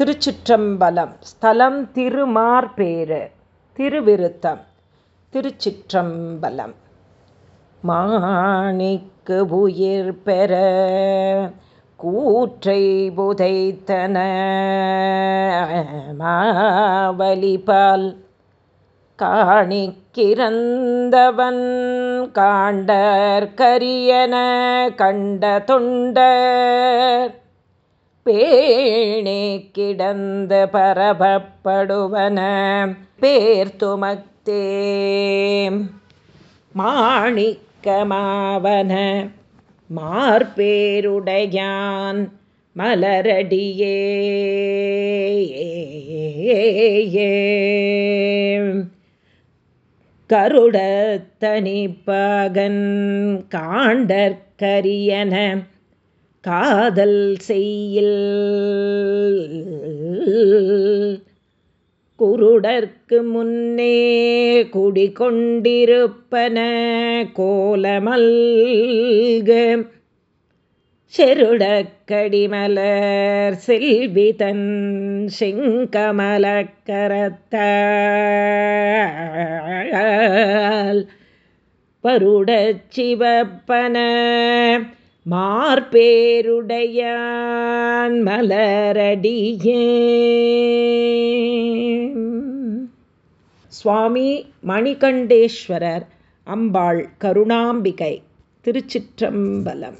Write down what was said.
திருச்சிற்றம்பலம். ஸ்தலம் திருமார்பேறு திருவிருத்தம். திருச்சிற்றம்பலம். மாணிக்கு உயிர் பெற கூற்றை புதைத்தன. மாவலிபால் காணிக்கிறந்தவன் காண்டற் கரியன கண்ட தொண்டர் பேணே கிடந்த பரபப்படுவன பேர்த்துமத்தே மாணிக்கமாவன மார்பேருடையான் மலரடியே. கருடத்தனிப்பகன் காண்டற்கரியன காதல் செய்யில் குருடர்க்கு முன்னே குடிகொண்டிருப்பன கோலமல்க. செருடக்கடிமலர் செல்விதன் செங்கமலக்கரத்தால் பருடச் சிவப்பன. மார்பேருடையான் மலரடியே. சுவாமி மணிகண்டேஸ்வரர் அம்பாள் கருணாம்பிகை திருச்சிற்றம்பலம்.